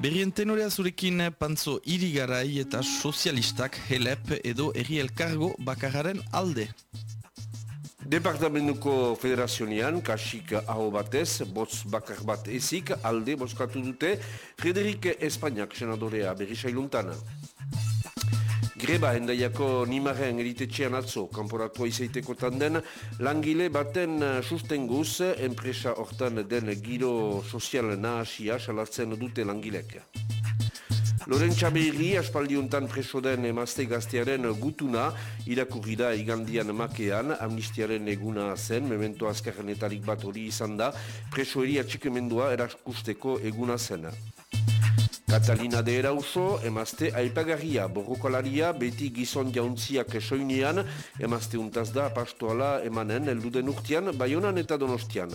Berrien tenorea zurekin pantzo irigarai eta sozialistak helep edo erri elkargo bakararen alde. Departamentuko federazionian, kasik aho batez, botz bakar bat ezik, alde boskatu dute Frederik Espainiak senadorea berrisailuntan. Greba hendaiako nimaren eritetxean atzo, kanporatua izaiteko tanden, langile baten eh, sustenguz, enpresa hortan den giro sozial nahasia salatzen dute langilek. Loren Txabirri, aspaldiuntan preso den emazte gaztearen gutuna, irakurri da igandian makean, amnistiaren eguna zen, memento azkarrenetarik bat hori izan da, presoeri atxikemendua eraskusteko eguna zen. Katalina de Erauso, emazte aipagarria, borrokalaria, beti gizon jauntziak soinean, emazte untaz da pastoala emanen elduden urtean, baionan eta donostian.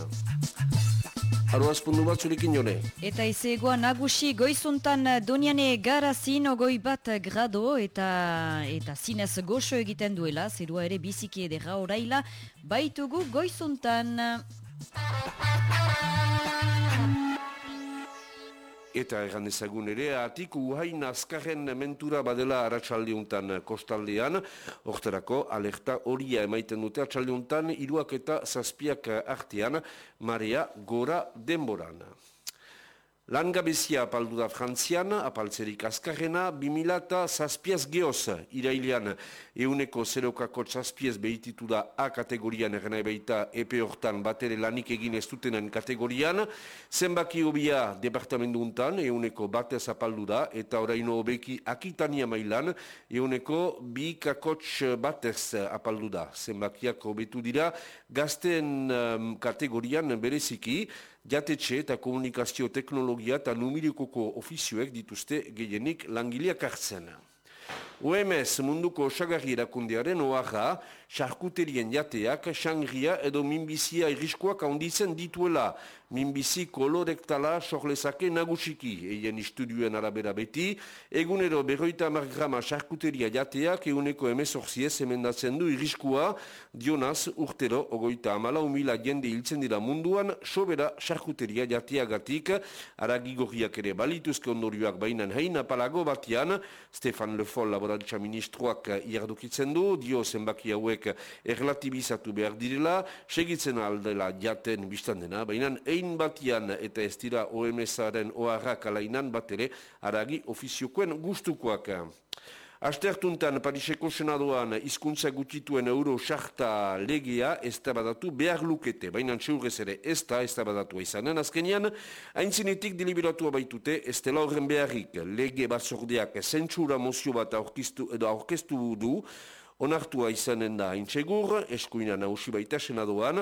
Haro azpundu bat zurekin jone. Eta izegoa nagusi goizuntan doniane garazin ogoi bat grado eta eta zinez goxo egiten duela, zerua ere biziki edera oraila, baitugu goizuntan. Eta erran ezagun ere, atik uhain azkarren mentura badela aratsaldeuntan kostaldean, orterako alerta horia emaiten dute aratsaldeuntan, iruak eta zazpiak artean, marea gora denboran. Langabezia apaldu da frantzian, apaltzerik azkarrena, 2000 eta zazpiaz gehoz irailean euneko zerokako zazpiez behititu da A kategorian erena ebeita epe hortan batere lanik egin ez dutenen kategorian. Zenbaki hobia departamentu untan, euneko batez apaldu da, eta oraino hobeki akitania mailan, euneko bi kakotx batez apaldu da. Zenbakiak hobetu dira, gazten um, kategorian bereziki, jatetxe eta komunikazio teknologia eta numirikoko ofizioek dituzte gehienik langileak hartzen. OMS munduko osagarri erakundearen oaga, charkuterien jateak, xangria edo minbizia iriskoak handitzen dituela. Minbizi kolorektala sorlezake nagusiki, eien istudioen arabera beti, egunero berroita margrama charkuteria jateak, eguneko emezorziez emendatzen du iriskoa, dionaz urtero, ogoita amala humila jende hiltzen dira munduan, sobera charkuteria jateagatik, aragigorriak ere balituzke ondorioak bainan hein apalago batian, Stefan Le Foll laboraritza ministroak iardukitzen du, dio zenbaki hauek erlatibizatu behar direla, segitzen aldela jaten biztan dena, baina ein batian eta ez dira OMS-aren oharrak alainan bat ere, aragi ofiziokoen gustukoak. Astertuntan Pariseko senadoan hizkuntza gutituen euro sarta legea ez badatu behar lukete, baina txeurrez ere ez da ez badatua izanen. Azkenean, haintzinetik deliberatua baitute ez dela horren beharrik. Lege bat zordeak zentsura mozio bat aurkeztu edo aurkeztu du, Onartua izanen da haintsegur, eskuina nausi baita senadoan,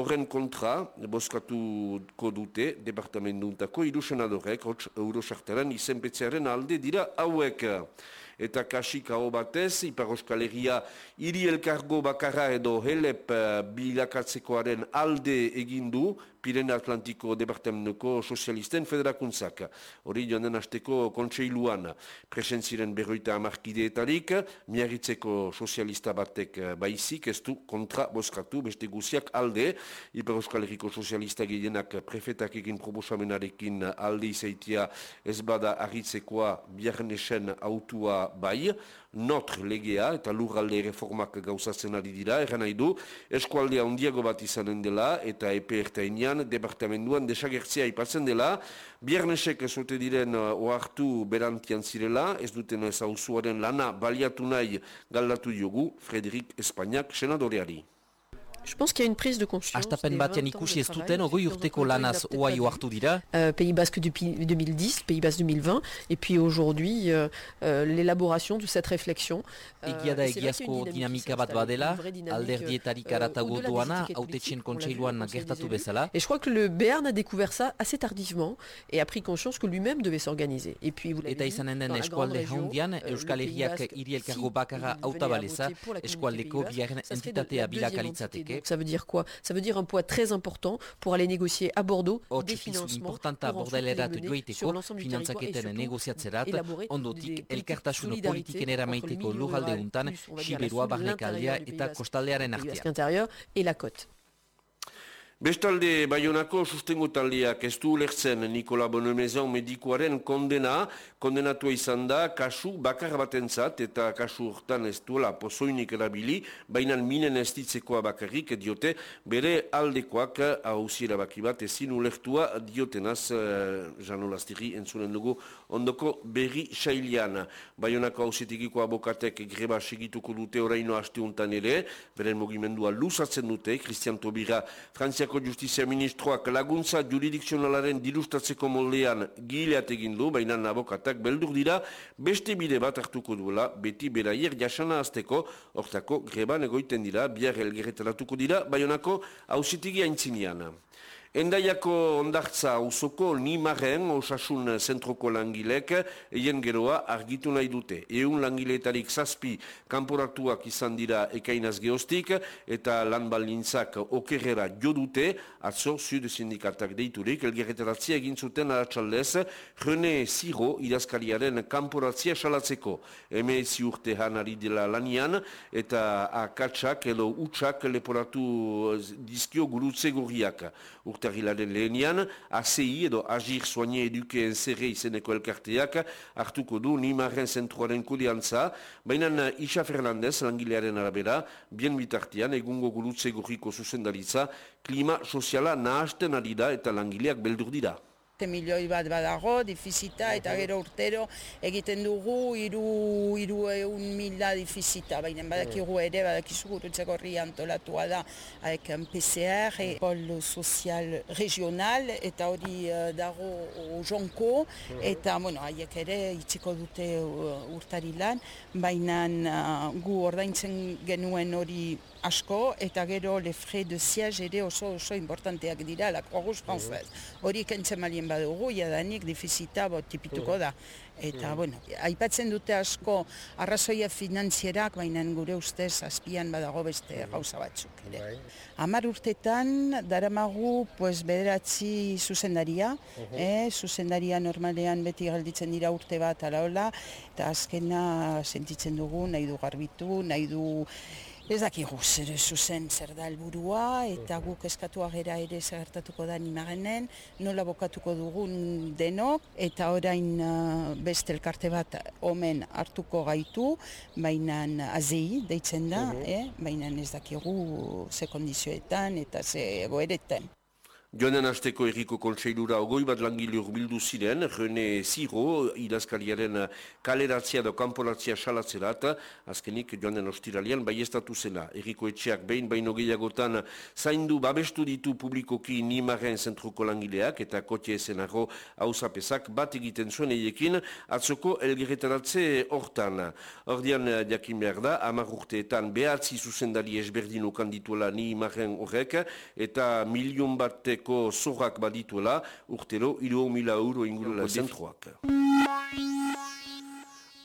horren kontra, boskatuko dute, departamentuntako iru senadorek, eurosartaren izenpetzearen alde dira hauek eta kasik hau batez, Ipar Euskal Herria hiri elkargo bakarra edo helep uh, bilakatzekoaren alde egindu, Pirene Atlantiko Departamentuko Sozialisten Federakuntzak. Hori joan den azteko kontseiluan presentziren berroita amarkideetarik, miarritzeko sozialista batek eh, baizik, ez du kontra boskatu, beste guziak alde, Ipar Euskal Herriko Sozialista gehienak prefetak egin probosamenarekin alde izaitia ez bada arritzekoa biarnesen autua bai, notr legea eta lurralde reformak gauzatzen ari dira, erran nahi du, eskualdea ondiago bat izanen dela eta EPE ertainean departamentuan desagertzea ipatzen dela, biernesek ezote diren uh, oartu berantian zirela, ez duten ez hauzuaren lana baliatu nahi galdatu jogu Frederik Espainiak senadoreari. Je pense qu'il y a une prise de conscience. Astapen batean ikusi ez duten, ogoi urteko lanaz oai oartu dira? Euh, Pays Basque depuis 2010, Pays Basque 2020, et puis aujourd'hui, euh, euh, l'élaboration de cette réflexion. Egia da egiazko dinamika bat badela, alderdietarik aratago doana, autetxen kontseiluan gertatu bezala. Et je crois que le Béarn a découvert ça assez tardivement et a pris conscience que lui-même devait s'organiser. Et puis, vous Eta izanen den eskualde jaundian, Euskal Herriak hiri elkargo bakarra autabaleza, eskualdeko biaren entitatea bilakalitzateke. Donc ça veut dire quoi? Ça veut dire un poids très important pour aller négocier à Bordeaux des financements pour ensuite les mener sur l'ensemble du territoire et surtout élaborer ondotik elkartasun politiken eramaiteko lurralde untan, Siberua, Barnekaldea eta Kostaldearen artean. intérieur et la côte. Bestalde, Bayonako sustengo taldeak ez du ulertzen Nikola Bonomezon medikoaren kondena, kondenatua izan da kasu bakar batentzat eta kasu urtan ez duela pozoinik erabili, baina minen ez bakarrik diote. Bere aldekoak hausiera baki bat ezin ulertua diotenaz uh, janolaztiri entzunen dugu ondoko berri sailian. Bayonako hausetikiko abokatek greba segituko dute oraino hasteuntan ere, beren mugimendua lusatzen dute, Christian Tobira, Frantziako Justizia Ministroak laguntza juridikzionalaren dilustatzeko moldean gileat egin du, baina nabokatak beldur dira, beste bide bat hartuko duela, beti beraier jasana azteko, hortako greban egoiten dira, bihar elgerretaratuko dira, baionako hausitigi haintzinean. Endaiako ondartza usoko nimaren osasun zentroko langilek eien geroa argitu nahi dute. Eun langileetarik zazpi kanporatuak izan dira ekainaz geostik eta lan balintzak okerrera jo dute, atzo sud sindikatak deiturik, elgerretaratzia egin zuten aratsaldez, René Ziro idazkariaren kanporatzia salatzeko. Eme urte hanari dela lanian eta akatsak edo utxak leporatu dizkio gurutze gorriak urtarrilaren lehenian, ACI edo Agir Soigne Eduke Enzere izeneko elkarteak hartuko du Nimarren zentruaren kudeantza, baina Isa Fernandez langilearen arabera, bien bitartian egungo gurutze gorriko zuzendaritza, klima soziala nahasten ari da eta langileak beldur dira milioi bat badago, difizita, eta gero urtero egiten dugu iru, iru eun mila difizita, baina badakigu ere, badakizu gurutzeko horri antolatua da, haek PCR, e, pol sozial regional, eta hori uh, dago jonko, eta bueno, haiek ere itxiko dute uh, urtari lan, baina uh, gu ordaintzen genuen hori asko, eta gero le frais de siège ere oso oso importanteak dira, la Croix Française. Hori kentzen malien badugu, jadanik difizita bot tipituko da. Eta, bueno, aipatzen dute asko arrazoia finanzierak, baina gure ustez azpian badago beste gauza batzuk. Ere. Bai. Amar urtetan, daramagu, pues, bederatzi zuzendaria, eh, zuzendaria normalean beti galditzen dira urte bat alaola, eta azkena sentitzen dugu, nahi du garbitu, nahi du Ez dakigu zer zuzen zer da helburua eta guk eskatu agera ere zagertatuko da nimagenen, nola bokatuko dugun denok eta orain uh, beste elkarte bat omen hartuko gaitu, baina azei deitzen da, eh? baina ez dakigu ze kondizioetan eta ze egoeretan. Joanen hasteko erriko kontseilura ogoi bat langile urbildu ziren, René Ziro, idazkariaren kaleratzia edo kanporatzia salatzerat, azkenik joanen ostiralian bai estatu zela. Erriko etxeak behin baino gehiagotan zaindu babestu ditu publikoki nimaren zentruko langileak eta kotxe esenarro hausapezak bat egiten zuen eiekin atzoko elgerretaratze hortan. Ordian jakin behar da, amar urteetan behatzi zuzendari esberdin ukan dituela nimaren horrek eta milion batek Bizkaiko zorrak badituela, urtero, iru mila euro ingurula zentroak.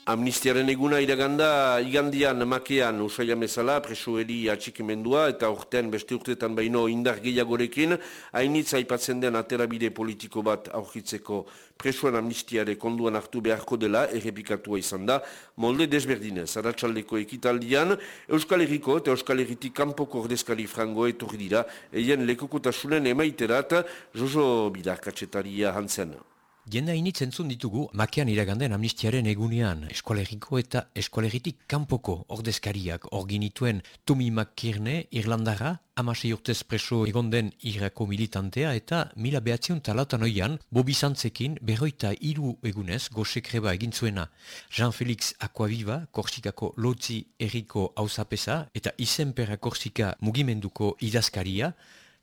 Amnistiaren eguna iraganda igandian makean usaila mezala presoeri atxikimendua eta urtean beste urtetan baino indar gehiagorekin hainitza aipatzen den aterabide politiko bat aurkitzeko presoan amnistiare konduan hartu beharko dela errepikatua izan da molde desberdinez. Aratsaldeko ekitaldian Euskal Herriko eta Euskal Herritik kanpoko ordezkari frango etorri dira eien lekokotasunen emaiterat Jojo Bidarkatxetaria hantzen. Jenda initz entzun ditugu makean iraganden amnistiaren egunean eskualeriko eta eskualeritik kanpoko ordezkariak orginituen Tumi Makirne Irlandara, amasei urtez preso egonden irako militantea eta mila behatzion talatan oian bobizantzekin berroita iru egunez gosekreba egin zuena. Jean-Felix Aquaviva, Korsikako Lotzi Eriko Hausapesa eta Izenpera Korsika mugimenduko idazkaria,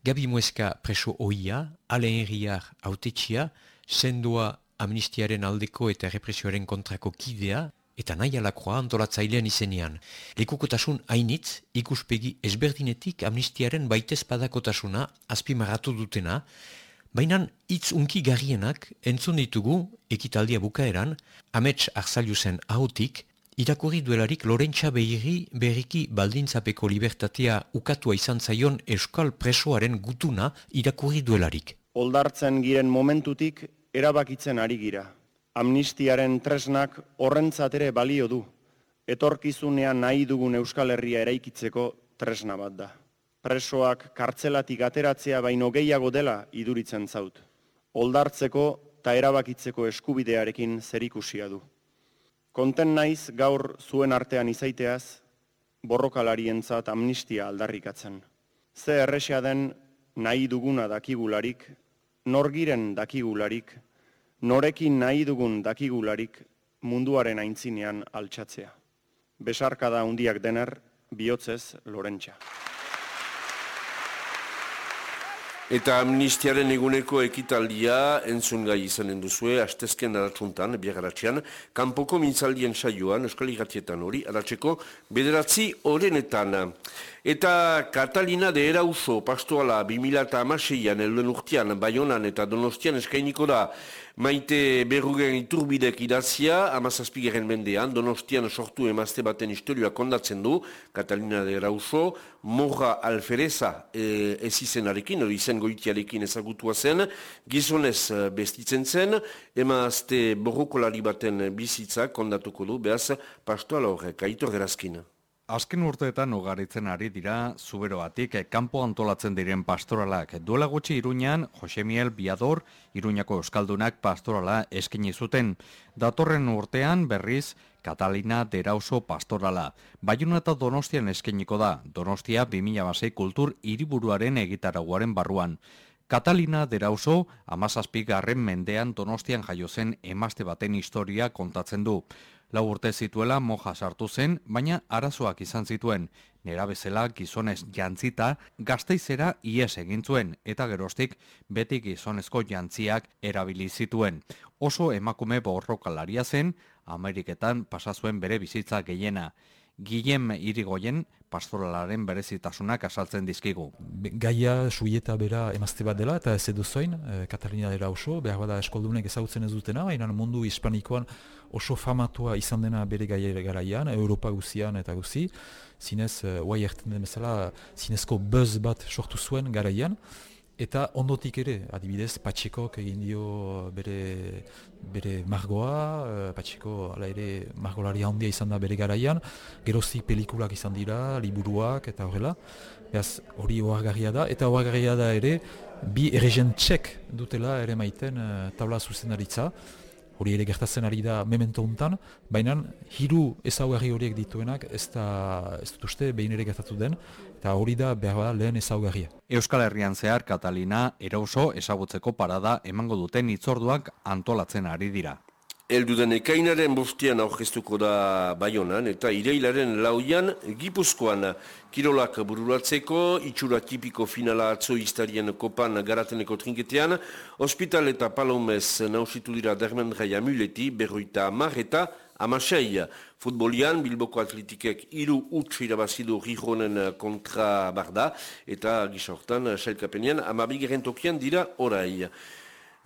Gabi Mueska preso oia, Alain Herriar autetxia, sendoa amnistiaren aldeko eta represioaren kontrako kidea, eta nahi alakroa antolatzailean izenean. Lekukotasun hainitz, ikuspegi ezberdinetik amnistiaren baitez padakotasuna azpimarratu dutena, baina hitz unki garrienak entzun ditugu ekitaldia bukaeran, amets arzailu zen ahotik, irakurri duelarik Lorentza Behiri berriki baldintzapeko libertatea ukatua izan zaion euskal presoaren gutuna irakurri duelarik. Oldartzen giren momentutik erabakitzen ari gira. Amnistiaren tresnak horrentzat ere balio du. Etorkizunean nahi dugun Euskal Herria eraikitzeko tresna bat da. presoak kartzelatik ateratzea baino gehiago dela iduritzen zaut. Oldartzeko eta erabakitzeko eskubidearekin zerikusia du. Konten naiz gaur zuen artean izaiteaz, borrokalarientzat amnistia aldarrikatzen. Ze erresea den nahi duguna dakigularik, norgiren dakigularik, norekin nahi dugun dakigularik munduaren aintzinean altxatzea. Besarka da hundiak dener, bihotzez lorentxa. Eta amnistiaren eguneko ekitaldia entzun gai izanen duzue, astezken aratsuntan, biagaratxean, kanpoko mintzaldien saioan, euskal iratietan hori, aratzeko, bederatzi horrenetan. Eta Katalina de Erauso pastoala 2006an eluen urtean, Bayonan eta Donostian eskainiko da maite berrugen iturbidek idazia, amazazpigeren mendean, Donostian sortu emazte baten historioa kondatzen du, Katalina de Erauso, morra alfereza e, ez izenarekin, hori izen goitiarekin ezagutua zen, gizonez e, bestitzen zen, emazte borrokolari baten bizitza kondatuko du, behaz pastoala horrek, aitor gerazkina. Azken urteetan ugaritzen ari dira zuberoatik kanpo antolatzen diren pastoralak. Duela gutxi Iruñan, Jose Miel Biador, Iruñako Euskaldunak pastorala eskini zuten. Datorren urtean berriz Katalina Derauso pastorala. Baiuna eta Donostian eskeniko da. Donostia 2006 kultur hiriburuaren egitaraguaren barruan. Katalina Derauso, amazazpik garren mendean Donostian jaio zen emazte baten historia kontatzen du. Lau urte zituela moja sartu zen, baina arazoak izan zituen. Nera bezala gizonez jantzita gazteizera ies egin zuen eta gerostik beti gizonezko jantziak erabili zituen. Oso emakume borrokalaria zen, Ameriketan pasazuen bere bizitza gehiena. Guillem irigoien pastoralaren berezitasunak asaltzen dizkigu. Gaia suieta bera emazte bat dela eta ez edu zoin, e, Katalina dela oso, behar bada eskoldunek ezautzen ez dutena, baina mundu hispanikoan oso famatua izan dena bere gaia garaian, Europa guzian eta guzi, zinez, uh, oai erten den bezala, zinezko buzz bat sortu zuen garaian, Eta ondotik ere, adibidez, Patxikok egin dio bere, bere margoa, uh, Patxiko ala ere margolari handia izan da bere garaian, geroztik pelikulak izan dira, liburuak eta horrela, behaz hori oargarria da, eta oargarria da ere, bi errezen txek dutela ere maiten uh, tabla zuzenaritza, hori ere gertatzen ari da memento untan, baina hiru ezaugarri horiek dituenak ez, da, ez dut uste behin ere gertatu den, eta hori da behar da lehen ezaugarria. Euskal Herrian zehar Katalina erauso ezagutzeko parada emango duten itzorduak antolatzen ari dira. Elduden ekainaren bostian aurkeztuko da Bayonan eta ireilaren lauian Gipuzkoan kirolak bururatzeko, itxura tipiko finala atzo iztarien kopan garateneko trinketean, hospital eta palomez nausitu dira dermendrai amuleti, berroita amar eta amasei. Futbolian, Bilboko Atletikek iru utx irabazidu rihonen kontra barda eta gisa hortan, sailkapenean, amabigeren tokian dira orai.